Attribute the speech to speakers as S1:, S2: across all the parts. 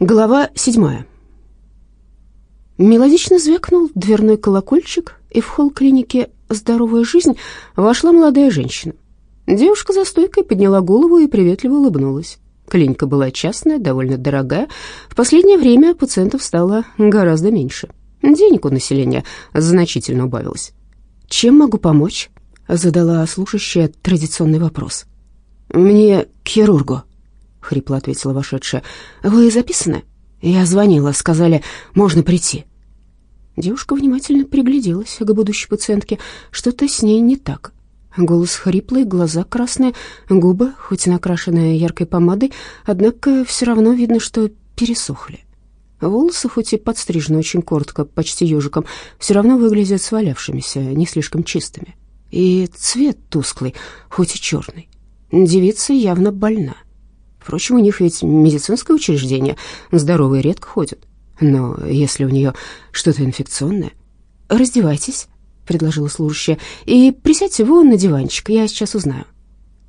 S1: Глава седьмая. Мелодично звякнул дверной колокольчик, и в холл клиники «Здоровая жизнь» вошла молодая женщина. Девушка за стойкой подняла голову и приветливо улыбнулась. Клиника была частная, довольно дорогая. В последнее время пациентов стало гораздо меньше. Денег у населения значительно убавилось. «Чем могу помочь?» — задала слушающая традиционный вопрос. «Мне к хирургу», — хрипло ответила вошедшая. «Вы записаны?» «Я звонила, сказали, можно прийти». Девушка внимательно пригляделась к будущей пациентке. Что-то с ней не так. Голос хриплый, глаза красные, губы, хоть и накрашенные яркой помадой, однако все равно видно, что пересохли. Волосы, хоть и подстрижены очень коротко, почти ежиком, все равно выглядят свалявшимися, не слишком чистыми. И цвет тусклый, хоть и черный. Девица явно больна. Впрочем, у них ведь медицинское учреждение, здоровые редко ходят. Но если у нее что-то инфекционное... «Раздевайтесь», — предложила служащая, «и присядьте вон на диванчик, я сейчас узнаю».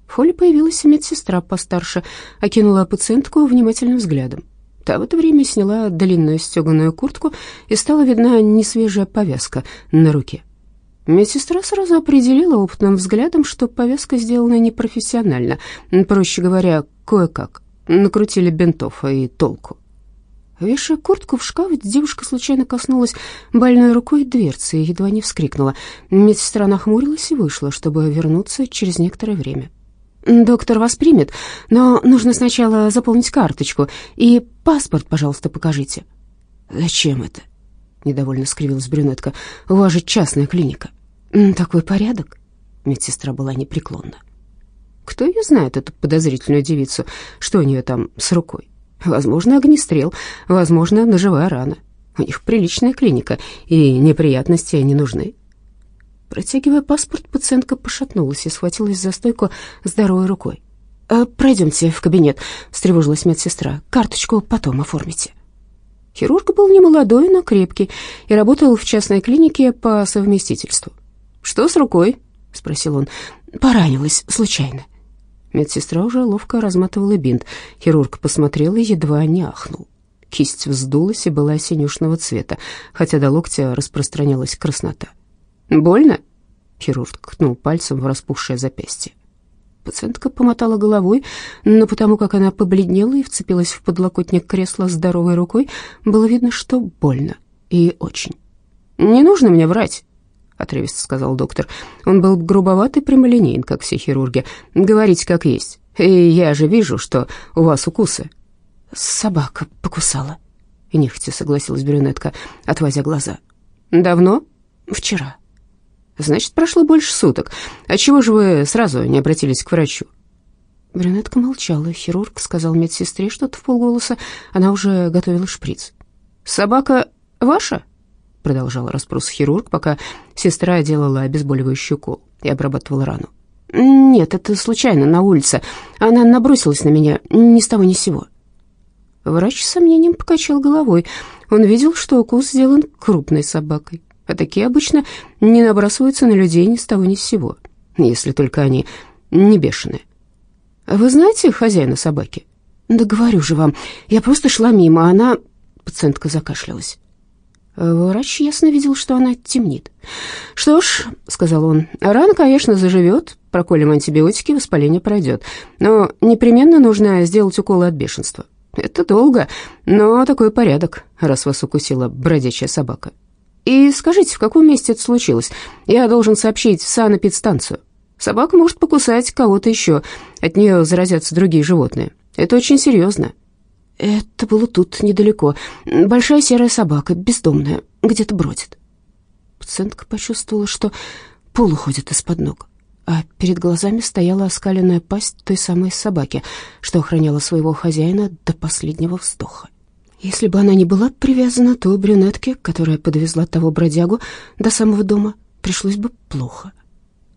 S1: В холле появилась медсестра постарше, окинула пациентку внимательным взглядом. Та в это время сняла длинную стеганую куртку, и стала видна несвежая повязка на руке. Медсестра сразу определила опытным взглядом, что повязка сделана непрофессионально, проще говоря, кое-как. Накрутили бинтов и толку. Вешая куртку в шкаф, девушка случайно коснулась больной рукой дверцы и едва не вскрикнула. Медсестра нахмурилась и вышла, чтобы вернуться через некоторое время. «Доктор вас примет, но нужно сначала заполнить карточку и паспорт, пожалуйста, покажите». «Зачем это?» — недовольно скривилась брюнетка. «У вас же частная клиника». «Такой порядок?» Медсестра была непреклонна. Кто ее знает, эту подозрительную девицу? Что у нее там с рукой? Возможно, огнестрел, возможно, ножевая рана. У них приличная клиника, и неприятности не нужны. Протягивая паспорт, пациентка пошатнулась и схватилась за стойку здоровой рукой. «Э, «Пройдемте в кабинет», — встревожилась медсестра. «Карточку потом оформите». Хирург был не молодой, но крепкий и работал в частной клинике по совместительству. «Что с рукой?» — спросил он. «Поранилась случайно». Медсестра уже ловко разматывала бинт. Хирург посмотрел и едва не ахнул. Кисть вздулась и была синюшного цвета, хотя до локтя распространялась краснота. «Больно?» — хирург ткнул пальцем в распухшее запястье. Пациентка помотала головой, но потому как она побледнела и вцепилась в подлокотник кресла здоровой рукой, было видно, что больно и очень. «Не нужно мне врать», — отрывисто сказал доктор. Он был грубоват и прямолинеен, как все хирурги. «Говорите, как есть. И я же вижу, что у вас укусы». «Собака покусала», — нехотя согласилась брюнетка, отвозя глаза. «Давно?» «Вчера». «Значит, прошло больше суток. А чего же вы сразу не обратились к врачу?» Брюнетка молчала. Хирург сказал медсестре что-то в полголоса. Она уже готовила шприц. «Собака ваша?» Продолжал расспрос хирург, пока сестра делала обезболивающий укол и обрабатывала рану. «Нет, это случайно, на улице. Она набросилась на меня ни с того ни с сего». Врач с сомнением покачал головой. Он видел, что укус сделан крупной собакой, а такие обычно не набрасываются на людей ни с того ни с сего, если только они не бешеные. «Вы знаете хозяина собаки?» «Да говорю же вам, я просто шла мимо, а она...» Пациентка закашлялась. Врач ясно видел, что она темнит. «Что ж», — сказал он, — «рана, конечно, заживет, проколем антибиотики, воспаление пройдет, но непременно нужно сделать уколы от бешенства. Это долго, но такой порядок, раз вас укусила бродячая собака. И скажите, в каком месте это случилось? Я должен сообщить в санэпидстанцию. Собака может покусать кого-то еще, от нее заразятся другие животные. Это очень серьезно». Это было тут, недалеко. Большая серая собака, бездомная, где-то бродит. Пациентка почувствовала, что пол уходит из-под ног, а перед глазами стояла оскаленная пасть той самой собаки, что охраняла своего хозяина до последнего вздоха. Если бы она не была привязана, то брюнетке, которая подвезла того бродягу до самого дома, пришлось бы плохо.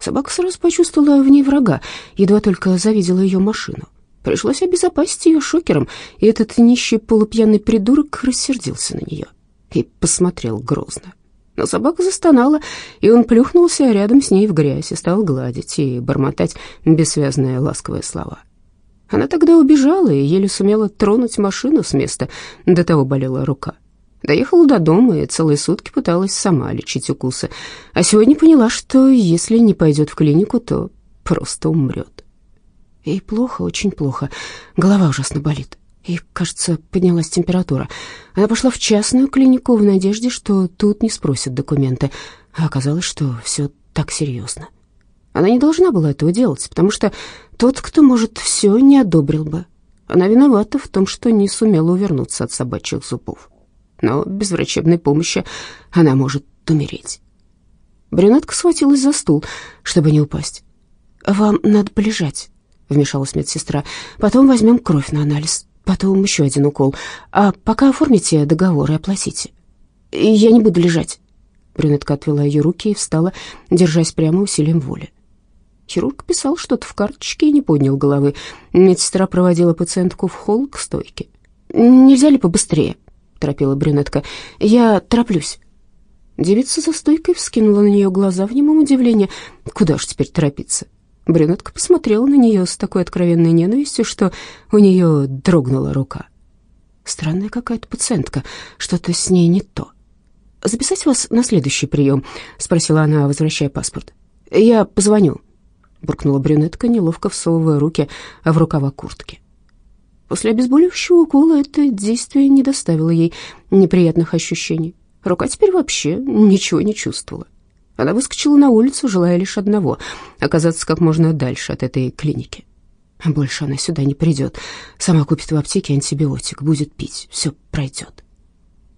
S1: Собака сразу почувствовала в ней врага, едва только завидела ее машину. Пришлось обезопасить ее шокером, и этот нищий полупьяный придурок рассердился на нее и посмотрел грозно. Но собака застонала, и он плюхнулся рядом с ней в грязь и стал гладить и бормотать бессвязные ласковые слова. Она тогда убежала и еле сумела тронуть машину с места, до того болела рука. Доехала до дома и целые сутки пыталась сама лечить укусы, а сегодня поняла, что если не пойдет в клинику, то просто умрет. Ей плохо, очень плохо, голова ужасно болит. И, кажется, поднялась температура. Она пошла в частную клинику в надежде, что тут не спросят документы, а оказалось, что все так серьезно. Она не должна была этого делать, потому что тот, кто может все, не одобрил бы. Она виновата в том, что не сумела увернуться от собачьих зубов. Но без врачебной помощи она может умереть. Брюнетка схватилась за стул, чтобы не упасть. «Вам надо полежать», — вмешалась медсестра. «Потом возьмем кровь на анализ, потом еще один укол. А пока оформите договор и оплатите». «Я не буду лежать». Брюнетка отвела ее руки и встала, держась прямо усилием воли. Хирург писал что-то в карточке и не поднял головы. Медсестра проводила пациентку в холл к стойке. «Нельзя ли побыстрее?» — торопила брюнетка. «Я тороплюсь». Девица за стойкой вскинула на нее глаза в немом удивлении. «Куда ж теперь торопиться?» Брюнетка посмотрела на нее с такой откровенной ненавистью, что у нее дрогнула рука. «Странная какая-то пациентка, что-то с ней не то». «Записать вас на следующий прием?» — спросила она, возвращая паспорт. «Я позвоню», буркнула брюнетка, неловко всовывая руки в рукава куртки. После обезболивающего укола это действие не доставило ей неприятных ощущений. Рука теперь вообще ничего не чувствовала. Она выскочила на улицу, желая лишь одного — оказаться как можно дальше от этой клиники. Больше она сюда не придет. Сама купит в аптеке антибиотик, будет пить, все пройдет.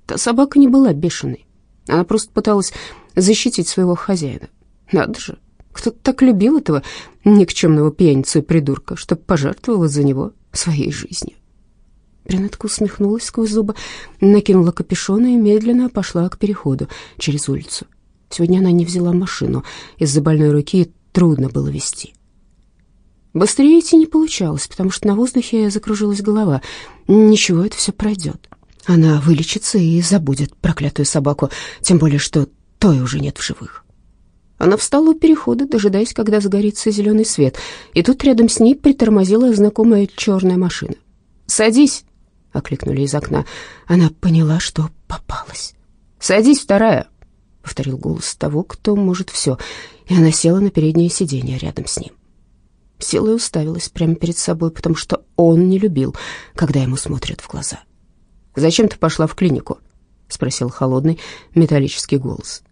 S1: Та собака не была бешеной. Она просто пыталась защитить своего хозяина. Надо же, кто-то так любил этого никчемного пьяницу и придурка, что пожертвовал из-за него своей жизнью. Брюнетка усмехнулась сквозь зубы, накинула капюшон и медленно пошла к переходу через улицу. Сегодня она не взяла машину, из-за больной руки трудно было вести. Быстрее идти не получалось, потому что на воздухе закружилась голова. Ничего, это все пройдет. Она вылечится и забудет проклятую собаку, тем более что той уже нет в живых. Она встала у перехода, дожидаясь, когда загорится зеленый свет, и тут рядом с ней притормозила знакомая черная машина. «Садись!» — окликнули из окна. Она поняла, что попалась. «Садись, вторая!» — повторил голос того, кто может все, и она села на переднее сиденье рядом с ним. Села и уставилась прямо перед собой, потому что он не любил, когда ему смотрят в глаза. «Зачем ты пошла в клинику?» — спросил холодный металлический голос.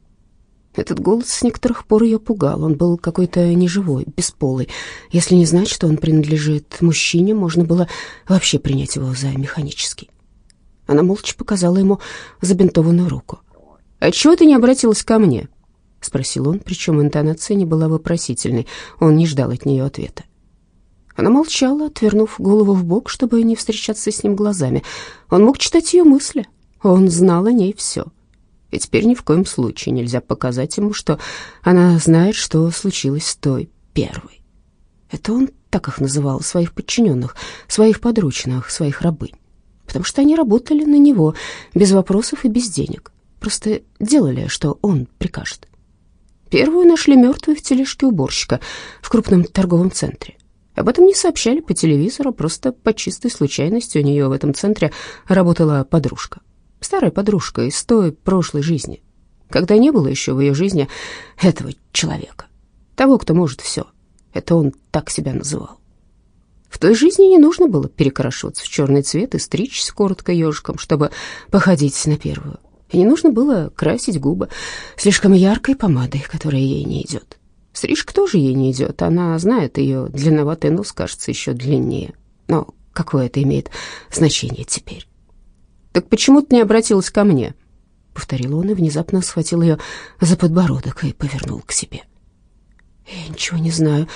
S1: Этот голос с некоторых пор ее пугал. Он был какой-то неживой, бесполый. Если не знать, что он принадлежит мужчине, можно было вообще принять его за механический. Она молча показала ему забинтованную руку. «А чего ты не обратилась ко мне?» — спросил он, причем интонация не была вопросительной. Он не ждал от нее ответа. Она молчала, отвернув голову в бок, чтобы не встречаться с ним глазами. Он мог читать ее мысли. Он знал о ней все. И теперь ни в коем случае нельзя показать ему, что она знает, что случилось с той первой. Это он так их называл, своих подчиненных, своих подручных, своих рабынь. Потому что они работали на него без вопросов и без денег. Просто делали, что он прикажет. Первую нашли мертвой в тележке уборщика в крупном торговом центре. Об этом не сообщали по телевизору, просто по чистой случайности у нее в этом центре работала подружка старая подружка из той прошлой жизни, когда не было еще в ее жизни этого человека, того, кто может все. Это он так себя называл. В той жизни не нужно было перекрашиваться в черный цвет и стричься коротко ежиком, чтобы походить на первую. Не нужно было красить губы слишком яркой помадой, которая ей не идет. Стрижка тоже ей не идет, она знает, ее длинноватый нос кажется еще длиннее. Но какое это имеет значение теперь? «Так почему ты не обратилась ко мне?» — повторил он и внезапно схватил ее за подбородок и повернул к себе. «Я ничего не знаю,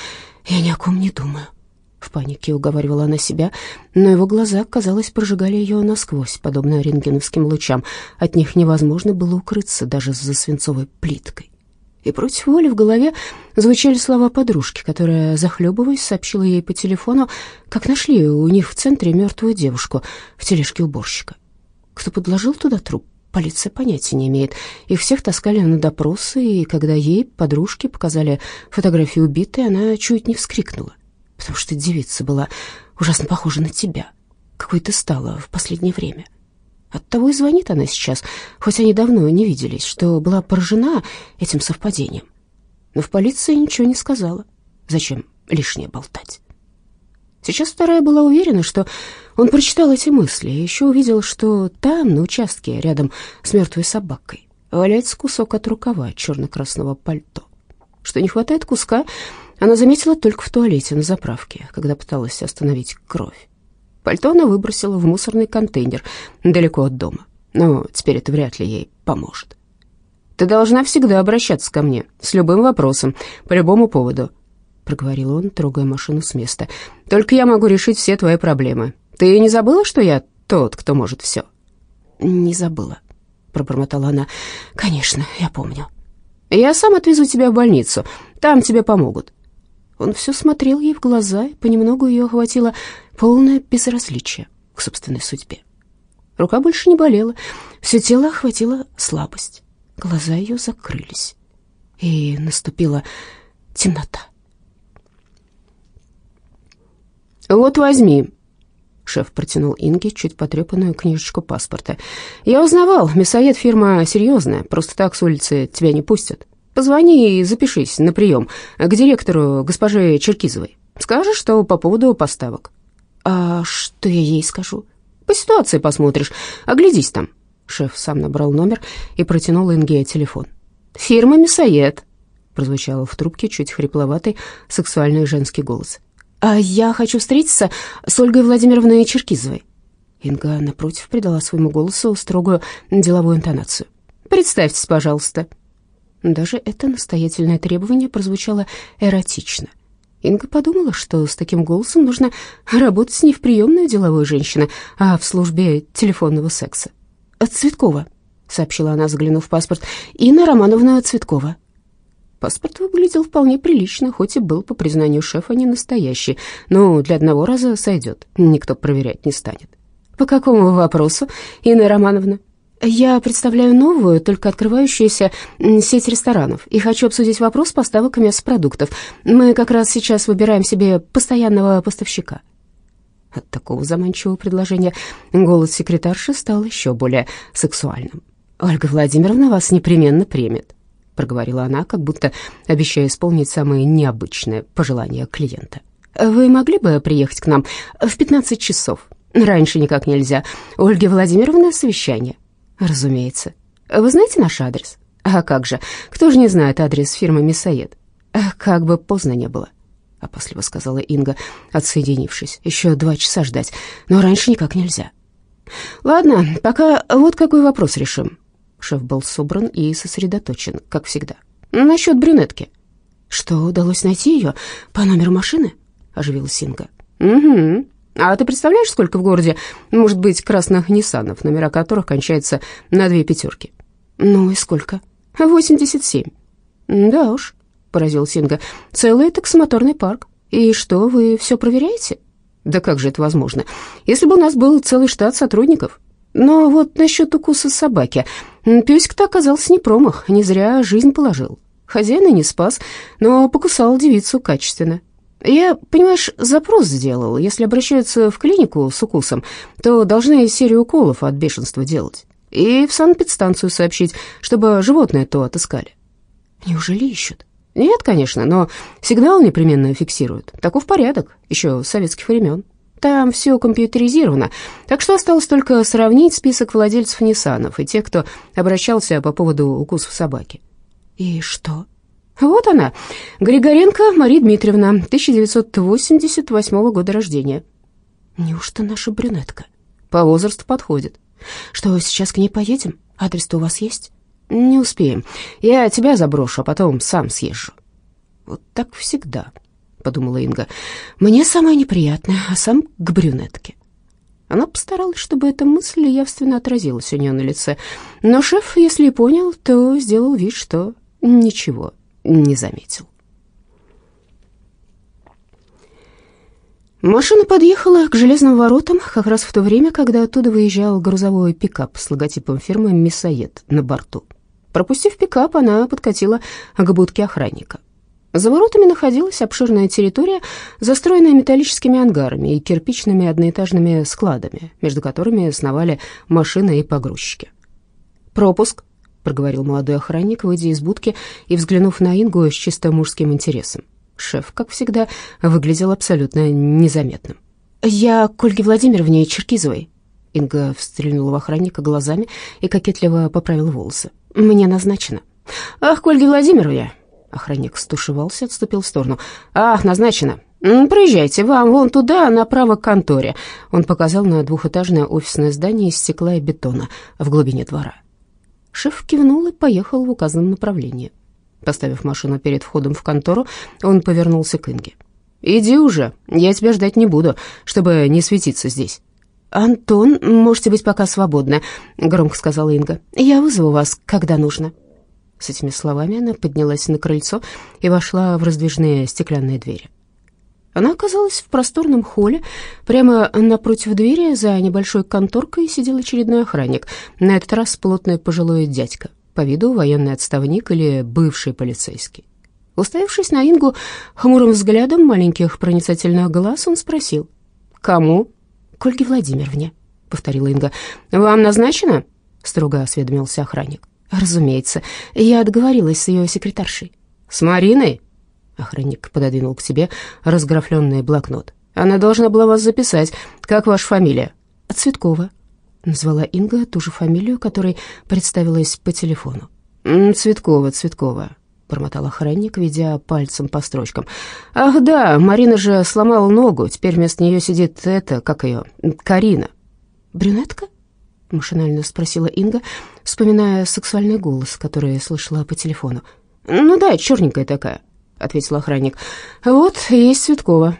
S1: я ни о ком не думаю», — в панике уговаривала она себя, но его глаза, казалось, прожигали ее насквозь, подобно рентгеновским лучам. От них невозможно было укрыться даже за свинцовой плиткой. И против воли в голове звучали слова подружки, которая, захлебываясь, сообщила ей по телефону, как нашли у них в центре мертвую девушку в тележке уборщика. Кто подложил туда труп, полиция понятия не имеет. Их всех таскали на допросы, и когда ей, подружке, показали фотографию убитой, она чуть не вскрикнула, потому что девица была ужасно похожа на тебя, какой ты стала в последнее время. Оттого и звонит она сейчас, хоть они давно не виделись, что была поражена этим совпадением. Но в полиции ничего не сказала. Зачем лишнее болтать? Сейчас вторая была уверена, что он прочитал эти мысли, и еще увидел, что там, на участке, рядом с мертвой собакой, валяется кусок от рукава черно-красного пальто. Что не хватает куска, она заметила только в туалете на заправке, когда пыталась остановить кровь. Пальто она выбросила в мусорный контейнер далеко от дома, но теперь это вряд ли ей поможет. «Ты должна всегда обращаться ко мне с любым вопросом, по любому поводу», — проговорил он, трогая машину с места. «Только я могу решить все твои проблемы. Ты не забыла, что я тот, кто может все?»
S2: «Не забыла», — пробормотала она. «Конечно, я помню».
S1: «Я сам отвезу тебя в больницу. Там тебе помогут». Он все смотрел ей в глаза, и понемногу ее охватило полное безразличие к собственной судьбе. Рука больше не болела, все тело охватило слабость. Глаза ее закрылись, и наступила темнота. «Вот возьми», — шеф протянул Инге чуть потрепанную книжечку паспорта. «Я узнавал, мясоед фирма серьезная, просто так с улицы тебя не пустят. Позвони и запишись на прием к директору госпоже Черкизовой. Скажешь, что по поводу поставок».
S2: «А что я ей скажу?»
S1: «По ситуации посмотришь. Оглядись там». Шеф сам набрал номер и протянул Инге телефон. «Фирма «Мясоед», — прозвучал в трубке чуть хрипловатый сексуальный женский голос.
S2: «А я хочу встретиться с Ольгой Владимировной Черкизовой».
S1: Инга, напротив, придала своему голосу строгую деловую интонацию. «Представьтесь, пожалуйста». Даже это настоятельное требование прозвучало эротично. Инга подумала, что с таким голосом нужно работать не в приемную деловой женщины, а в службе телефонного секса.
S2: «Цветкова», — сообщила она, заглянув в паспорт. «Инна Романовна Цветкова».
S1: Паспорт выглядел вполне прилично, хоть и был, по признанию шефа, не настоящий. Но для одного раза сойдет, никто проверять не станет. «По какому вопросу, Инна Романовна?»
S2: Я представляю новую, только открывающуюся сеть ресторанов и хочу обсудить вопрос поставок мясопродуктов. Мы как раз сейчас выбираем себе постоянного поставщика.
S1: От такого заманчивого предложения голос секретарши стал еще более сексуальным. «Ольга Владимировна вас непременно примет», — проговорила она, как будто обещая исполнить самые необычные пожелания клиента. «Вы могли бы приехать к нам в 15 часов? Раньше никак нельзя. Ольга Владимировна, совещание».
S2: Разумеется.
S1: Вы знаете наш адрес? А как же? Кто же не знает адрес фирмы Мясоед? Как бы поздно не было, опасливо сказала Инга, отсоединившись. Еще два часа ждать, но раньше никак нельзя. Ладно, пока вот какой вопрос решим. Шеф был собран и сосредоточен, как всегда. Насчет брюнетки.
S2: Что, удалось найти ее по номеру машины? Оживилась Инга.
S1: Угу. А ты представляешь, сколько в городе может быть красных Ниссанов, номера которых кончаются на две пятерки?
S2: Ну и сколько?
S1: Восемьдесят семь.
S2: Да уж, поразил Синга, целый таксомоторный парк. И что, вы все проверяете?
S1: Да как же это возможно? Если бы у нас был целый штат сотрудников. Но вот насчет укуса собаки. Песик-то оказался не промах, не зря жизнь положил. Хозяина не спас, но покусал девицу качественно. Я, понимаешь, запрос сделал. Если обращаются в клинику с укусом, то должны серию уколов от бешенства делать. И в санэпидстанцию сообщить, чтобы животное то отыскали.
S2: Неужели ищут?
S1: Нет, конечно, но сигнал непременно фиксируют. Таков порядок, еще с советских времен. Там все компьютеризировано, так что осталось только сравнить список владельцев Ниссанов и тех, кто обращался по поводу укусов собаки.
S2: И что?
S1: Вот она, Григоренко Мария Дмитриевна, 1988 года рождения.
S2: Неужто наша брюнетка?
S1: По возрасту подходит.
S2: Что, сейчас к ней поедем? Адрес-то у вас есть?
S1: Не успеем. Я тебя заброшу, а потом сам съезжу. Вот так всегда, подумала Инга. Мне самое неприятное, а сам к брюнетке. Она постаралась, чтобы эта мысль явственно отразилась у нее на лице. Но шеф, если и понял, то сделал вид, что ничего не заметил. Машина подъехала к железным воротам как раз в то время, когда оттуда выезжал грузовой пикап с логотипом фирмы «Мясоед» на борту. Пропустив пикап, она подкатила к будке охранника. За воротами находилась обширная территория, застроенная металлическими ангарами и кирпичными одноэтажными складами, между которыми сновали машины и погрузчики. «Пропуск», — проговорил молодой охранник, выйдя из будки и взглянув на Ингу с чисто мужским интересом. Шеф, как всегда, выглядел абсолютно незаметным. «Я к Ольге Владимировне Черкизовой». Инга встрянула в охранника глазами и кокетливо поправила волосы. «Мне назначено». «Ах, к Ольге Владимировне!» Охранник стушевался, отступил в сторону. «Ах, назначено. Проезжайте, вам вон туда, направо к конторе». Он показал на двухэтажное офисное здание из стекла и бетона в глубине двора. Шеф кивнул и поехал в указанном направлении. Поставив машину перед входом в контору, он повернулся к Инге. «Иди уже, я тебя ждать не буду, чтобы не светиться здесь». «Антон, можете быть пока свободны», — громко сказала Инга. «Я вызову вас, когда нужно». С этими словами она поднялась на крыльцо и вошла в раздвижные стеклянные двери. Она оказалась в просторном холле. Прямо напротив двери за небольшой конторкой сидел очередной охранник, на этот раз плотный пожилой дядька, по виду военный отставник или бывший полицейский. Уставившись на Ингу хмурым взглядом маленьких проницательных глаз, он спросил. «Кому?» «К Ольге Владимировне», — повторила Инга. «Вам назначено?» — строго осведомился охранник. «Разумеется. Я договорилась с ее секретаршей». «С Мариной?» Охранник пододвинул к себе разграфленный блокнот. «Она должна была вас записать. Как ваша фамилия?» «Цветкова», — назвала Инга ту же фамилию, которой представилась по телефону. «Цветкова, Цветкова», — бормотал охранник, ведя пальцем по строчкам. «Ах да, Марина же сломала ногу, теперь вместо нее сидит эта, как ее, Карина». «Брюнетка?» машинально спросила Инга, вспоминая сексуальный голос, который слышала по телефону. «Ну да, черненькая такая», — ответил охранник. «Вот, есть Цветкова.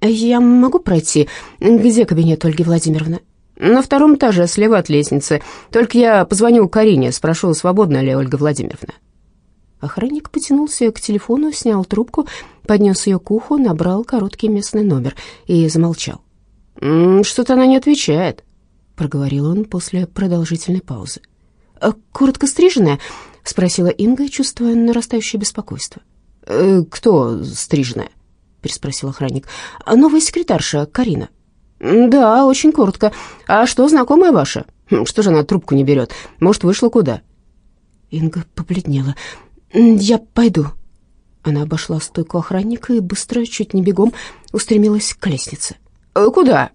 S1: Я могу пройти? Где кабинет Ольги Владимировны?» «На втором этаже, слева от лестницы. Только я позвоню Карине, спрошу, свободна ли Ольга Владимировна». Охранник потянулся к телефону, снял трубку, поднес ее к уху, набрал короткий местный номер и замолчал. «Что-то она не отвечает», — проговорил он после продолжительной паузы. «А «Коротко стриженная?» — спросила Инга, чувствуя нарастающее беспокойство. «Э, «Кто стриженная?» — переспросил охранник. «Новая секретарша, Карина». «Да, очень коротко. А что, знакомая ваша? Хм, что же она трубку не берет? Может, вышла куда?» Инга побледнела. «Я пойду». Она обошла стойку охранника и быстро, чуть не бегом, устремилась к лестнице. «Э, «Куда?»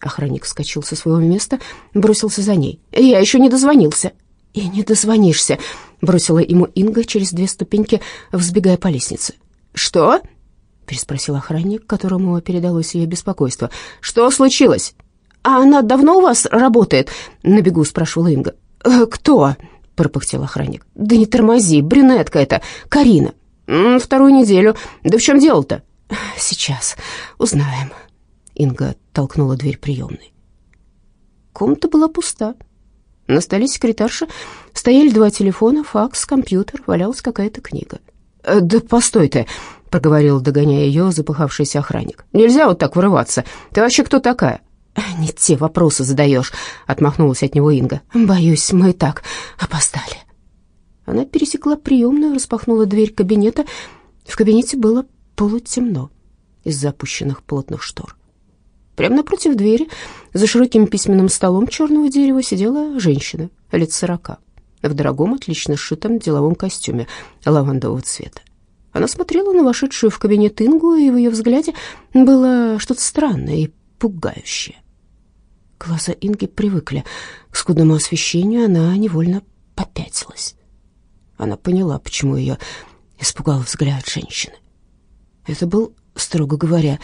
S1: Охранник вскочил со своего места, бросился за ней. «Я еще не дозвонился». «И не дозвонишься», — бросила ему Инга через две ступеньки, взбегая по лестнице. «Что?» — переспросил охранник, которому передалось ее беспокойство. «Что случилось?» «А она давно у вас работает?» — на бегу спрашивала Инга. «Э, «Кто?» — пропыхтел охранник. «Да не тормози, брюнетка это, Карина». «Вторую неделю. Да в чем дело-то?» «Сейчас узнаем». Инга толкнула дверь приемной. Комната была пуста. На столе секретарши стояли два телефона, факс, компьютер, валялась какая-то книга. «Э, «Да постой ты», — проговорил, догоняя ее запыхавшийся охранник. «Нельзя вот так вырываться. Ты вообще кто такая?» «Не те вопросы задаешь», — отмахнулась от него Инга. «Боюсь, мы и так опоздали». Она пересекла приемную, распахнула дверь кабинета. В кабинете было полутемно из-за опущенных плотных штор. Прямо напротив двери, за широким письменным столом черного дерева, сидела женщина, лет сорока, в дорогом, отлично сшитом деловом костюме лавандового цвета. Она смотрела на вошедшую в кабинет Ингу, и в ее взгляде было что-то странное и пугающее. Глаза Инги привыкли к скудному освещению, она невольно попятилась. Она поняла, почему ее испугал взгляд женщины. Это был, строго говоря,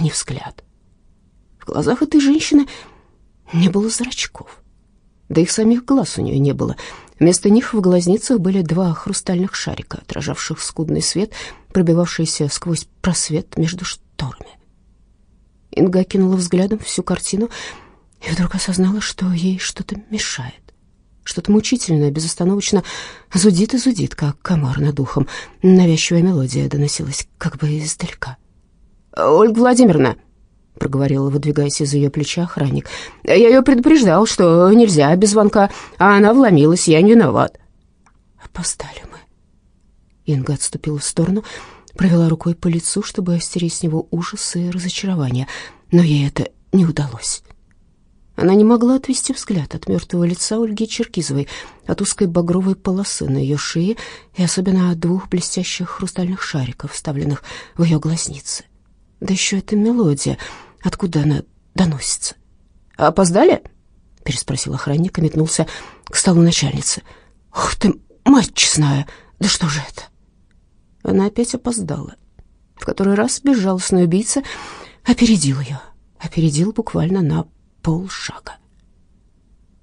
S1: не взгляд, в глазах этой женщины не было зрачков. Да их самих глаз у нее не было. Вместо них в глазницах были два хрустальных шарика, отражавших скудный свет, пробивавшийся сквозь просвет между шторами. Инга кинула взглядом всю картину и вдруг осознала, что ей что-то мешает. Что-то мучительное, безостановочно зудит и зудит, как комар над ухом. Навязчивая мелодия доносилась как бы издалека. «Ольга Владимировна!» — проговорил, выдвигаясь из ее плеча охранник. «Я ее предупреждал, что нельзя без звонка, а она вломилась, я не виноват». «Опоздали мы». Инга отступила в сторону, провела рукой по лицу, чтобы стереть с него ужас и разочарование, но ей это не удалось. Она не могла отвести взгляд от мертвого лица Ольги Черкизовой, от узкой багровой полосы на ее шее и особенно от двух блестящих хрустальных шариков, вставленных в ее глазницы. Да еще эта мелодия, откуда она доносится. «Опоздали?» — переспросил охранник и метнулся к столу начальницы. «Ух ты, мать честная, да что же это?» Она опять опоздала. В который раз безжалостный убийца опередил ее, опередил буквально на полшага.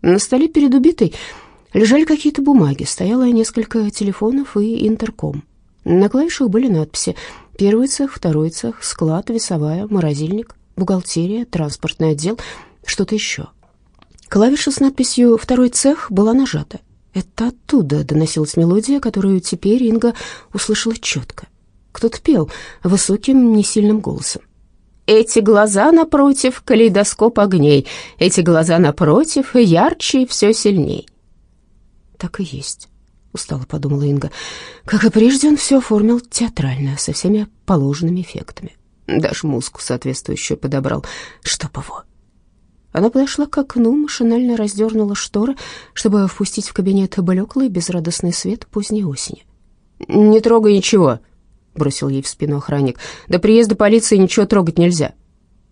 S1: На столе перед убитой лежали какие-то бумаги, стояло несколько телефонов и интерком. На клавишах были надписи «Первый цех», «Второй цех», «Склад», «Весовая», «Морозильник», «Бухгалтерия», «Транспортный отдел», что-то еще. Клавиша с надписью «Второй цех» была нажата. Это оттуда доносилась мелодия, которую теперь Инга услышала четко. Кто-то пел высоким, несильным голосом. Эти глаза напротив — калейдоскоп огней, эти глаза напротив — ярче и все сильней. Так и есть, — устало подумала Инга. Как и прежде, он все оформил театрально, со всеми положенными эффектами. Даже музыку соответствующую подобрал, чтоб его. Она подошла к окну, машинально раздернула шторы, чтобы впустить в кабинет блеклый безрадостный свет поздней осени. «Не трогай ничего», — бросил ей в спину охранник. «До приезда полиции ничего трогать нельзя».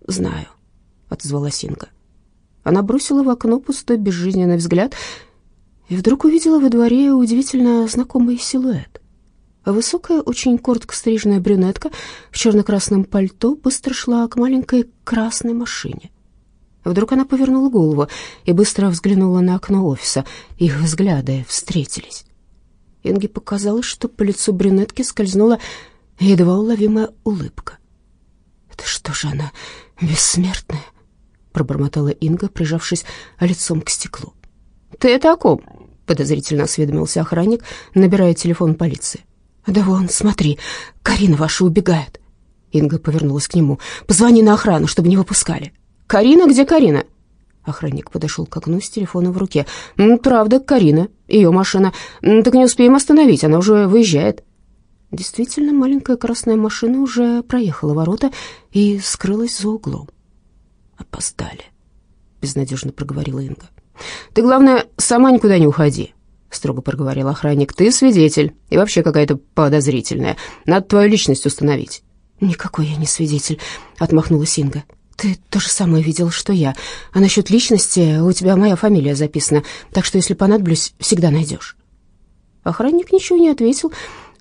S1: «Знаю», — отозвалась Инга. Она бросила в окно пустой безжизненный взгляд и вдруг увидела во дворе удивительно знакомый силуэт. Высокая, очень коротко стриженная брюнетка в черно-красном пальто быстро шла к маленькой красной машине. Вдруг она повернула голову и быстро взглянула на окно офиса. Их взгляды встретились. Инге показалось, что по лицу брюнетки скользнула едва уловимая улыбка. «Это что же она, бессмертная?» — пробормотала Инга, прижавшись лицом к стеклу. «Ты это о ком?» — подозрительно осведомился охранник, набирая телефон полиции. «Да вон, смотри, Карина ваша убегает». Инга повернулась к нему. «Позвони на охрану, чтобы не выпускали». «Карина? Где Карина?» Охранник подошел к окну с телефоном в руке. «Правда, Карина. Ее машина. Так не успеем остановить, она уже выезжает». Действительно, маленькая красная машина уже проехала ворота и скрылась за углом. «Опоздали», — безнадежно проговорила Инга. «Ты, главное, сама никуда не уходи», — строго проговорил охранник. «Ты свидетель и вообще какая-то подозрительная. Надо твою личность установить». «Никакой я не свидетель», — отмахнулась Инга. «Ты то же самое видел, что я. А насчет личности у тебя моя фамилия записана, так что если понадоблюсь, всегда найдешь». Охранник ничего не ответил.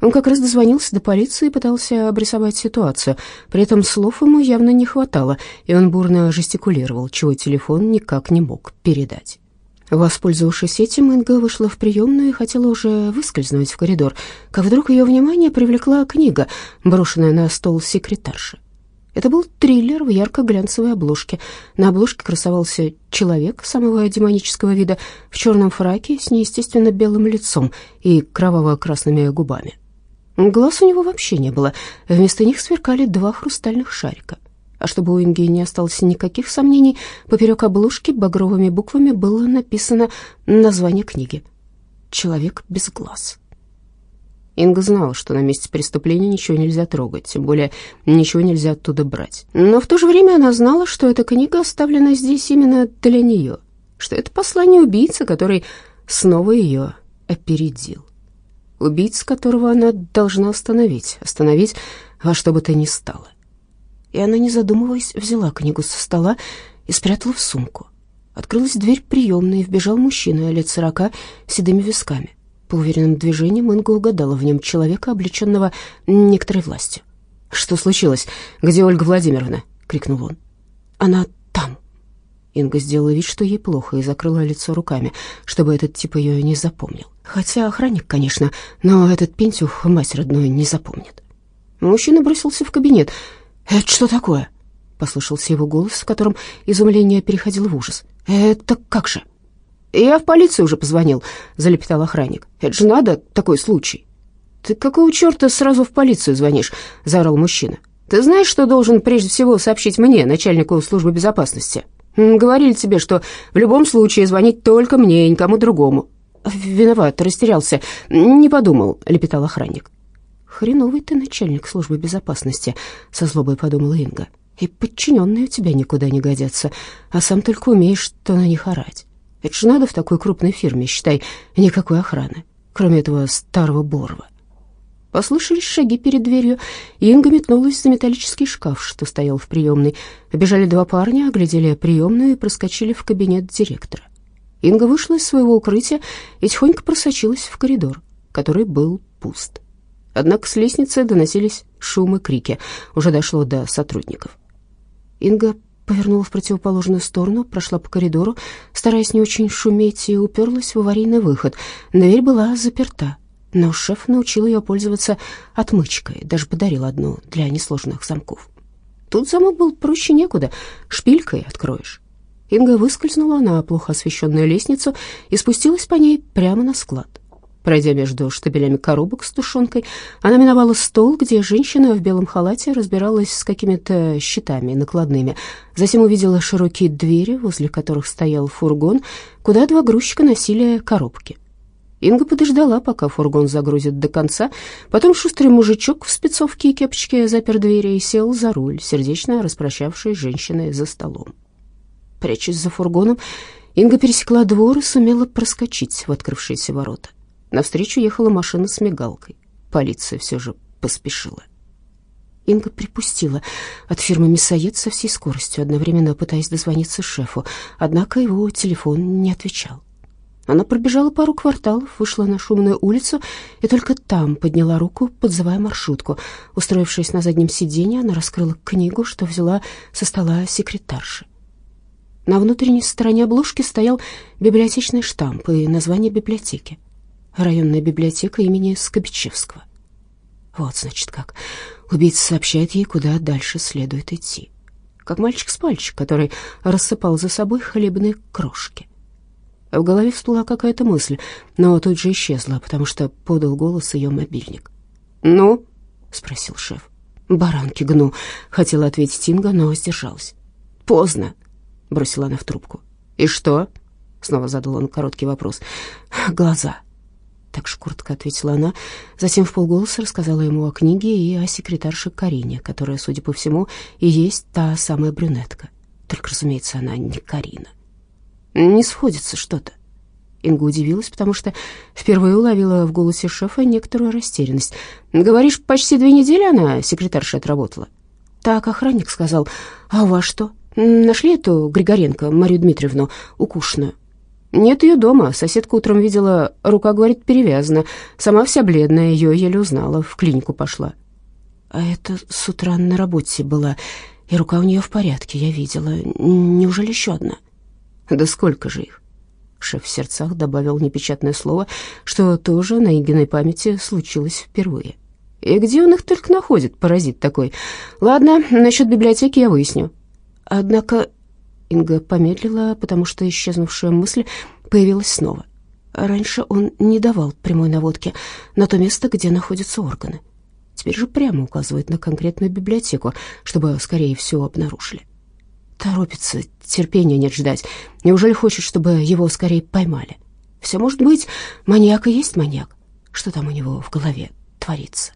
S1: Он как раз дозвонился до полиции и пытался обрисовать ситуацию. При этом слов ему явно не хватало, и он бурно жестикулировал, чего телефон никак не мог передать. Воспользовавшись этим, Инга вышла в приемную и хотела уже выскользнуть в коридор, как вдруг ее внимание привлекла книга, брошенная на стол секретарши. Это был триллер в ярко-глянцевой обложке. На обложке красовался человек самого демонического вида в черном фраке с неестественно белым лицом и кроваво-красными губами. Глаз у него вообще не было, вместо них сверкали два хрустальных шарика. А чтобы у Инги не осталось никаких сомнений, поперек обложки багровыми буквами было написано название книги «Человек без глаз». Инга знала, что на месте преступления ничего нельзя трогать, тем более ничего нельзя оттуда брать. Но в то же время она знала, что эта книга оставлена здесь именно для нее, что это послание убийцы, который снова ее опередил. Убийца, которого она должна остановить, остановить во что бы то ни стало. И она, не задумываясь, взяла книгу со стола и спрятала в сумку. Открылась дверь приемной, и вбежал мужчина лет сорока седыми висками. По уверенным движениям Инга угадала в нем человека, облеченного некоторой властью. «Что случилось? Где Ольга Владимировна?» — крикнул он. «Она там». Инга сделала вид, что ей плохо, и закрыла лицо руками, чтобы этот тип ее не запомнил. Хотя охранник, конечно, но этот пентюх мать родную не запомнит. Мужчина бросился в кабинет. «Это что такое?» — послышался его голос, в котором изумление переходило в ужас. «Это как же?» «Я в полицию уже позвонил», — залепетал охранник. «Это же надо, такой случай». «Ты какого черта сразу в полицию звонишь?» — заорал мужчина. «Ты знаешь, что должен прежде всего сообщить мне, начальнику службы безопасности? Говорили тебе, что в любом случае звонить только мне и никому другому». «Виноват, растерялся, не подумал», — лепетал охранник. Хреновый ты начальник службы безопасности, со злобой подумала Инга. И подчиненные у тебя никуда не годятся, а сам только умеешь что на них орать. Это же надо в такой крупной фирме, считай, никакой охраны, кроме этого старого Борова. Послышались шаги перед дверью, и Инга метнулась за металлический шкаф, что стоял в приемной. Побежали два парня, оглядели приемную и проскочили в кабинет директора. Инга вышла из своего укрытия и тихонько просочилась в коридор, который был пуст. Однако с лестницы доносились шум и крики. Уже дошло до сотрудников. Инга повернула в противоположную сторону, прошла по коридору, стараясь не очень шуметь, и уперлась в аварийный выход. Дверь была заперта, но шеф научил ее пользоваться отмычкой, даже подарил одну для несложных замков. Тут замок был проще некуда, шпилькой откроешь. Инга выскользнула на плохо освещенную лестницу и спустилась по ней прямо на склад. Пройдя между штабелями коробок с тушенкой, она миновала стол, где женщина в белом халате разбиралась с какими-то щитами накладными. Затем увидела широкие двери, возле которых стоял фургон, куда два грузчика носили коробки. Инга подождала, пока фургон загрузит до конца. Потом шустрый мужичок в спецовке и кепочке запер двери и сел за руль, сердечно распрощавшись с женщиной за столом. Прячась за фургоном, Инга пересекла двор и сумела проскочить в открывшиеся ворота. Навстречу ехала машина с мигалкой. Полиция все же поспешила. Инга припустила от фирмы «Мясоед» со всей скоростью, одновременно пытаясь дозвониться шефу, однако его телефон не отвечал. Она пробежала пару кварталов, вышла на шумную улицу и только там подняла руку, подзывая маршрутку. Устроившись на заднем сиденье, она раскрыла книгу, что взяла со стола секретарши. На внутренней стороне обложки стоял библиотечный штамп и название библиотеки районная библиотека имени Скобичевского. Вот, значит, как. Убийца сообщает ей, куда дальше следует идти. Как мальчик с пальчик, который рассыпал за собой хлебные крошки. В голове всплыла какая-то мысль, но тут же исчезла, потому что подал голос ее мобильник. «Ну?» — спросил шеф. «Баранки гну», — хотела ответить Инга, но сдержалась. «Поздно», — бросила она в трубку. «И что?» — снова задал он короткий вопрос. «Глаза», так же коротко ответила она. Затем в полголоса рассказала ему о книге и о секретарше Карине, которая, судя по всему, и есть та самая брюнетка. Только, разумеется, она не Карина. Не сходится что-то. Инга удивилась, потому что впервые уловила в голосе шефа некоторую растерянность. «Говоришь, почти две недели она секретарша отработала?» «Так охранник сказал. А у вас что? Нашли эту Григоренко, Марию Дмитриевну, укушенную?» Нет ее дома. Соседка утром видела, рука, говорит, перевязана. Сама вся бледная, ее еле узнала, в клинику пошла. А это с утра на работе была, и рука у нее в порядке, я видела. Неужели еще одна? Да сколько же их? Шеф в сердцах добавил непечатное слово, что тоже на Игиной памяти случилось впервые. И где он их только находит, паразит такой? Ладно, насчет библиотеки я выясню. Однако Инга помедлила, потому что исчезнувшая мысль появилась снова. Раньше он не давал прямой наводки на то место, где находятся органы. Теперь же прямо указывает на конкретную библиотеку, чтобы скорее все обнаружили. Торопится, терпения нет ждать. Неужели хочет, чтобы его скорее поймали? Все может быть, маньяк и есть маньяк. Что там у него в голове творится?